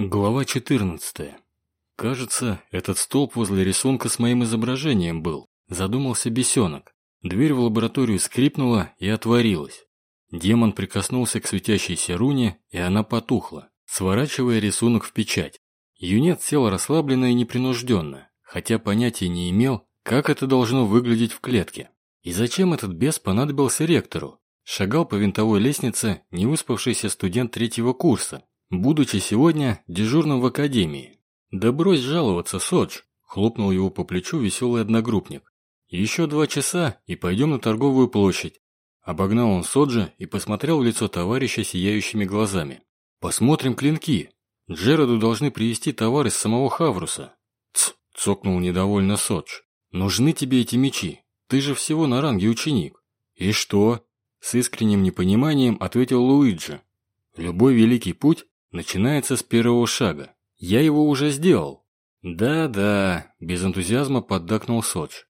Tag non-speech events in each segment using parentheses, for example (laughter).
Глава 14. Кажется, этот столб возле рисунка с моим изображением был. Задумался бесенок. Дверь в лабораторию скрипнула и отворилась. Демон прикоснулся к светящейся руне, и она потухла, сворачивая рисунок в печать. Юнец сел расслабленно и непринужденно, хотя понятия не имел, как это должно выглядеть в клетке. И зачем этот бес понадобился ректору? Шагал по винтовой лестнице невыспавшийся студент третьего курса, будучи сегодня дежурным в академии. «Да брось жаловаться, Содж!» – хлопнул его по плечу веселый одногруппник. «Еще два часа, и пойдем на торговую площадь». Обогнал он Соджа и посмотрел в лицо товарища сияющими глазами. «Посмотрим клинки. Джероду должны привезти товар из самого Хавруса». «Ц!» – цокнул недовольно Содж. «Нужны тебе эти мечи. Ты же всего на ранге ученик». «И что?» – с искренним непониманием ответил Луиджи. «Любой великий путь начинается с первого шага. Я его уже сделал. Да-да, без энтузиазма поддакнул Соч.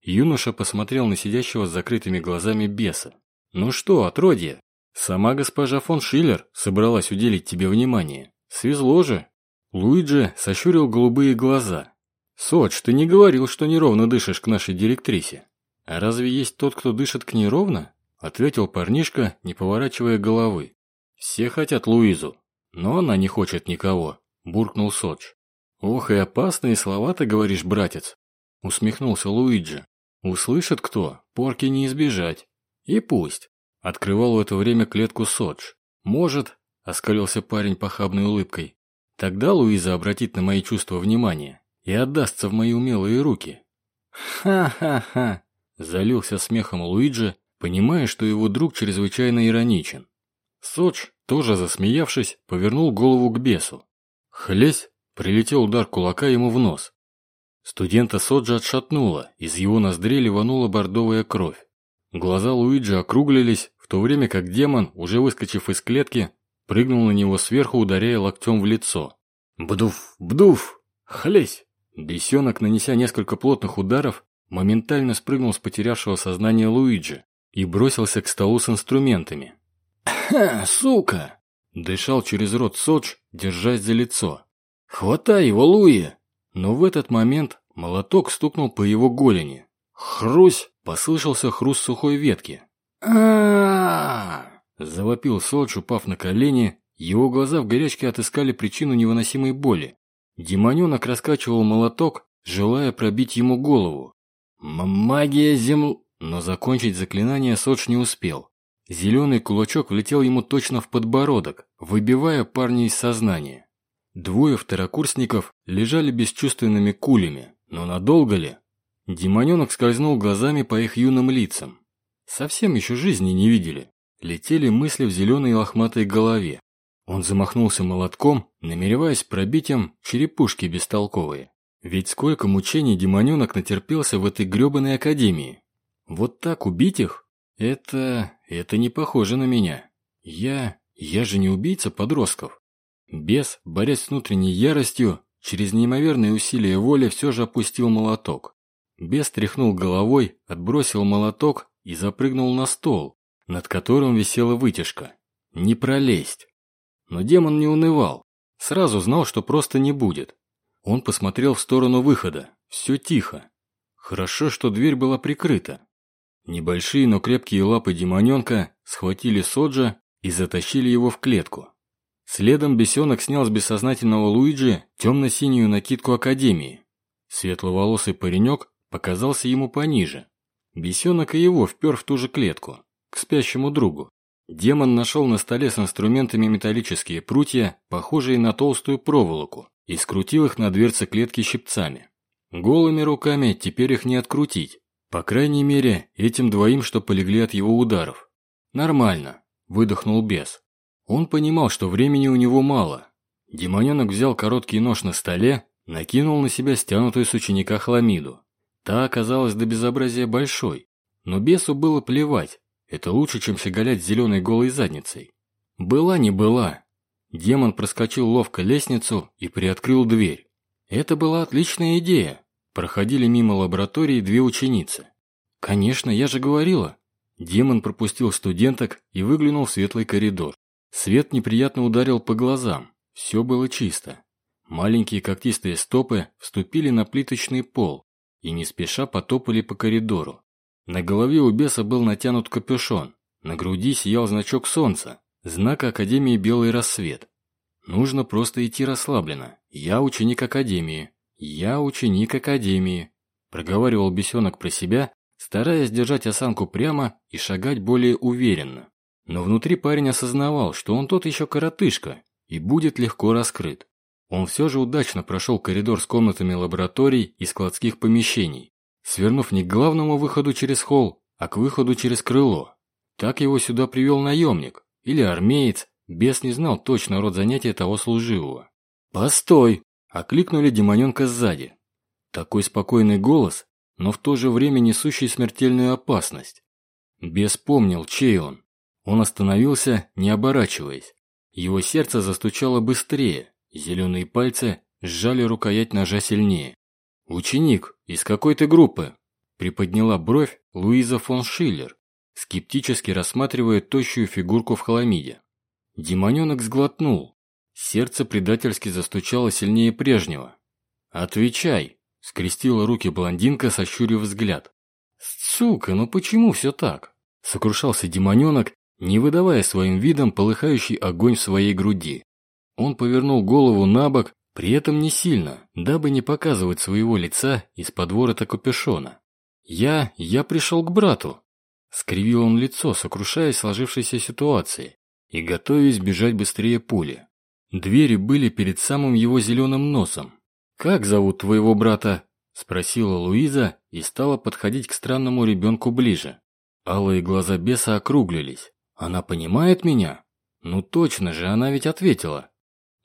Юноша посмотрел на сидящего с закрытыми глазами беса. Ну что, отродье, сама госпожа фон Шиллер собралась уделить тебе внимание. Свезло же. Луиджи сощурил голубые глаза. Соч, ты не говорил, что неровно дышишь к нашей директрисе. А разве есть тот, кто дышит к ней ровно? Ответил парнишка, не поворачивая головы. Все хотят Луизу, но она не хочет никого», – буркнул Соч. «Ох, и опасные слова ты говоришь, братец», – усмехнулся Луиджи. «Услышит кто, порки не избежать. И пусть». Открывал в это время клетку Содж. «Может», – оскалился парень похабной улыбкой, – «тогда Луиза обратит на мои чувства внимание и отдастся в мои умелые руки». «Ха-ха-ха», – залился смехом Луиджи, понимая, что его друг чрезвычайно ироничен. Содж тоже засмеявшись, повернул голову к бесу. Хлесь! Прилетел удар кулака ему в нос. Студента Соджа отшатнуло, из его ноздрей ливанула бордовая кровь. Глаза Луиджи округлились, в то время как демон, уже выскочив из клетки, прыгнул на него сверху, ударяя локтем в лицо. Бдуф! Бдуф! Хлесь! Бесенок, нанеся несколько плотных ударов, моментально спрыгнул с потерявшего сознание Луиджи и бросился к столу с инструментами. «Ха, (coughs) сука!» Дышал через рот Содж, держась за лицо. «Хватай его, Луи!» Но в этот момент молоток стукнул по его голени. Хрусь! Послышался хруст сухой ветки. а Завопил Содж, упав на колени. Его глаза в горячке отыскали причину невыносимой боли. Демоненок раскачивал молоток, желая пробить ему голову. «Магия земл...» Но закончить заклинание Содж не успел. Зеленый кулачок влетел ему точно в подбородок, выбивая парня из сознания. Двое второкурсников лежали бесчувственными кулями, но надолго ли? Демоненок скользнул глазами по их юным лицам. Совсем еще жизни не видели. Летели мысли в зеленой лохматой голове. Он замахнулся молотком, намереваясь пробить им черепушки бестолковые. Ведь сколько мучений демоненок натерпелся в этой гребаной академии. Вот так убить их? Это... это не похоже на меня. Я... я же не убийца подростков. Бес, борясь с внутренней яростью, через неимоверные усилия воли все же опустил молоток. Бес тряхнул головой, отбросил молоток и запрыгнул на стол, над которым висела вытяжка. Не пролезть. Но демон не унывал. Сразу знал, что просто не будет. Он посмотрел в сторону выхода. Все тихо. Хорошо, что дверь была прикрыта. Небольшие, но крепкие лапы демоненка схватили Соджа и затащили его в клетку. Следом бесенок снял с бессознательного Луиджи темно-синюю накидку Академии. Светловолосый паренек показался ему пониже. Бесенок и его впер в ту же клетку, к спящему другу. Демон нашел на столе с инструментами металлические прутья, похожие на толстую проволоку, и скрутил их на дверце клетки щипцами. Голыми руками теперь их не открутить, по крайней мере, этим двоим, что полегли от его ударов. Нормально, выдохнул бес. Он понимал, что времени у него мало. Демоненок взял короткий нож на столе, накинул на себя стянутую с ученика хламиду. Та оказалась до безобразия большой. Но бесу было плевать. Это лучше, чем щеголять зеленой голой задницей. Была не была. Демон проскочил ловко лестницу и приоткрыл дверь. Это была отличная идея. Проходили мимо лаборатории две ученицы. «Конечно, я же говорила». Демон пропустил студенток и выглянул в светлый коридор. Свет неприятно ударил по глазам. Все было чисто. Маленькие когтистые стопы вступили на плиточный пол и не спеша потопали по коридору. На голове у беса был натянут капюшон, на груди сиял значок солнца, знак Академии «Белый рассвет». Нужно просто идти расслабленно. Я ученик Академии. Я ученик Академии. Проговаривал бесенок про себя, стараясь держать осанку прямо и шагать более уверенно. Но внутри парень осознавал, что он тот еще коротышка и будет легко раскрыт. Он все же удачно прошел коридор с комнатами лабораторий и складских помещений, свернув не к главному выходу через холл, а к выходу через крыло. Так его сюда привел наемник или армеец, бес не знал точно род занятия того служивого. «Постой!» – окликнули демоненка сзади. Такой спокойный голос, но в то же время несущий смертельную опасность. Бес помнил, чей он. Он остановился, не оборачиваясь. Его сердце застучало быстрее, Зеленые пальцы сжали рукоять ножа сильнее. «Ученик, из какой ты группы?» Приподняла бровь Луиза фон Шиллер, скептически рассматривая тощую фигурку в хламиде. Демоненок сглотнул. Сердце предательски застучало сильнее прежнего. «Отвечай!» – скрестила руки блондинка, сощурив взгляд. «Сука, ну почему все так?» – сокрушался демоненок, не выдавая своим видом полыхающий огонь в своей груди. Он повернул голову на бок, при этом не сильно, дабы не показывать своего лица из-под ворота капюшона. «Я... я пришел к брату!» Скривил он лицо, сокрушаясь сложившейся ситуацией и готовясь бежать быстрее пули. Двери были перед самым его зеленым носом. «Как зовут твоего брата?» – спросила Луиза и стала подходить к странному ребенку ближе. Алые глаза беса округлились. «Она понимает меня?» «Ну точно же, она ведь ответила.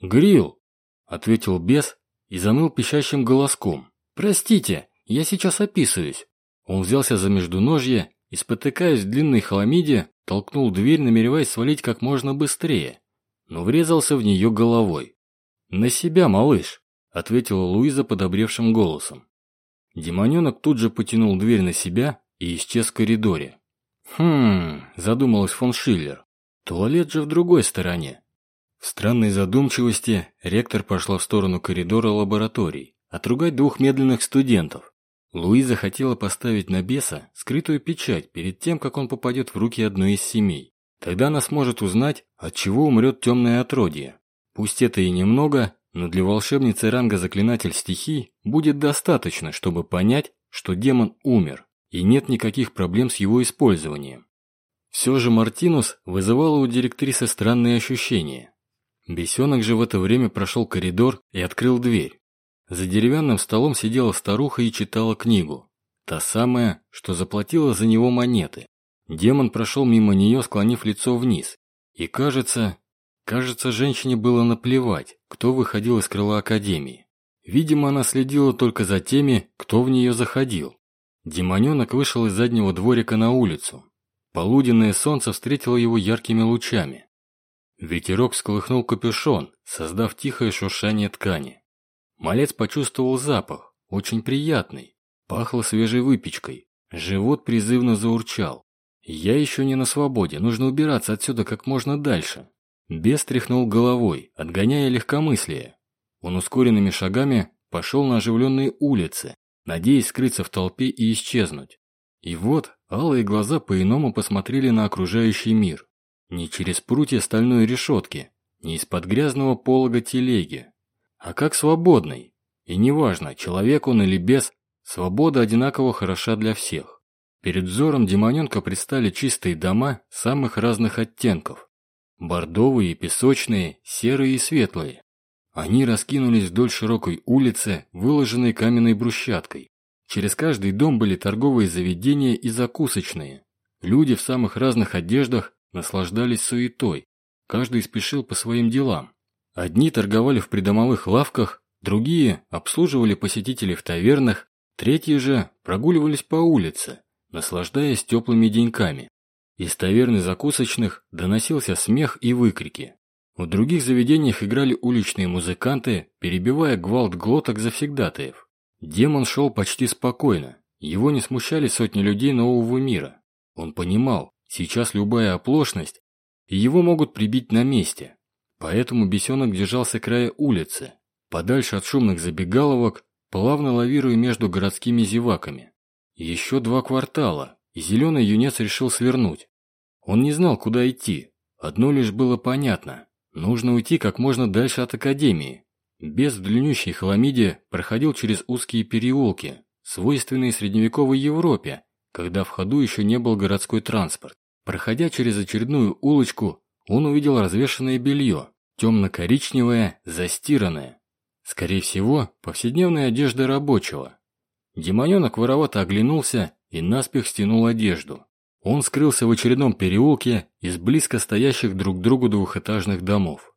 «Грил!» – ответил бес и заныл пищащим голоском. «Простите, я сейчас описываюсь». Он взялся за междуножье и, спотыкаясь в длинной хламиде, толкнул дверь, намереваясь свалить как можно быстрее, но врезался в нее головой. «На себя, малыш!» – ответила Луиза подобревшим голосом. Демоненок тут же потянул дверь на себя и исчез в коридоре. «Хм...» – задумалась фон Шиллер. «Туалет же в другой стороне. В странной задумчивости ректор пошла в сторону коридора лабораторий, отругать двух медленных студентов. Луиза хотела поставить на беса скрытую печать перед тем, как он попадет в руки одной из семей. Тогда она сможет узнать, от чего умрет темное отродье. Пусть это и немного, но для волшебницы ранга заклинатель стихий будет достаточно, чтобы понять, что демон умер, и нет никаких проблем с его использованием. Все же Мартинус вызывала у директрисы странные ощущения. Бесенок же в это время прошел коридор и открыл дверь. За деревянным столом сидела старуха и читала книгу. Та самая, что заплатила за него монеты. Демон прошел мимо нее, склонив лицо вниз. И кажется, кажется, женщине было наплевать, кто выходил из крыла Академии. Видимо, она следила только за теми, кто в нее заходил. Демоненок вышел из заднего дворика на улицу. Полуденное солнце встретило его яркими лучами. Ветерок сколыхнул капюшон, создав тихое шуршание ткани. Малец почувствовал запах, очень приятный. Пахло свежей выпечкой. Живот призывно заурчал. «Я еще не на свободе, нужно убираться отсюда как можно дальше». Бес тряхнул головой, отгоняя легкомыслие. Он ускоренными шагами пошел на оживленные улицы, надеясь скрыться в толпе и исчезнуть. И вот алые глаза по-иному посмотрели на окружающий мир. Не через прутья стальной решетки, не из-под грязного полога телеги, а как свободный. И неважно, человек он или без, свобода одинаково хороша для всех. Перед взором демоненка предстали чистые дома самых разных оттенков. Бордовые песочные, серые и светлые. Они раскинулись вдоль широкой улицы, выложенной каменной брусчаткой. Через каждый дом были торговые заведения и закусочные. Люди в самых разных одеждах наслаждались суетой. Каждый спешил по своим делам. Одни торговали в придомовых лавках, другие обслуживали посетителей в тавернах, третьи же прогуливались по улице, наслаждаясь теплыми деньками. Из таверны закусочных доносился смех и выкрики. В других заведениях играли уличные музыканты, перебивая гвалт глоток завсегдатаев. Демон шел почти спокойно. Его не смущали сотни людей нового мира. Он понимал, Сейчас любая оплошность, и его могут прибить на месте. поэтому бесенок держался края улицы, подальше от шумных забегаловок, плавно лавируя между городскими зеваками. Еще два квартала, и зеленый юнец решил свернуть. Он не знал, куда идти. Одно лишь было понятно. Нужно уйти как можно дальше от академии. Без в длиннющей хламиде проходил через узкие переулки, свойственные средневековой Европе, когда в ходу еще не был городской транспорт. Проходя через очередную улочку, он увидел развешанное белье, темно-коричневое, застиранное. Скорее всего, повседневная одежда рабочего. Демоненок воровато оглянулся и наспех стянул одежду. Он скрылся в очередном переулке из близко стоящих друг к другу двухэтажных домов.